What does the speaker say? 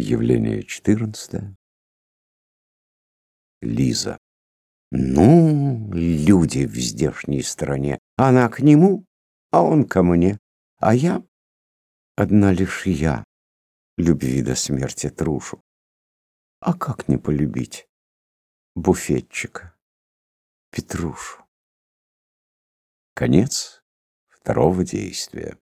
Явление четырнадцатое. Лиза. Ну, люди в здешней стране. Она к нему, а он ко мне. А я, одна лишь я, любви до смерти трушу. А как не полюбить буфетчика Петрушу? Конец второго действия.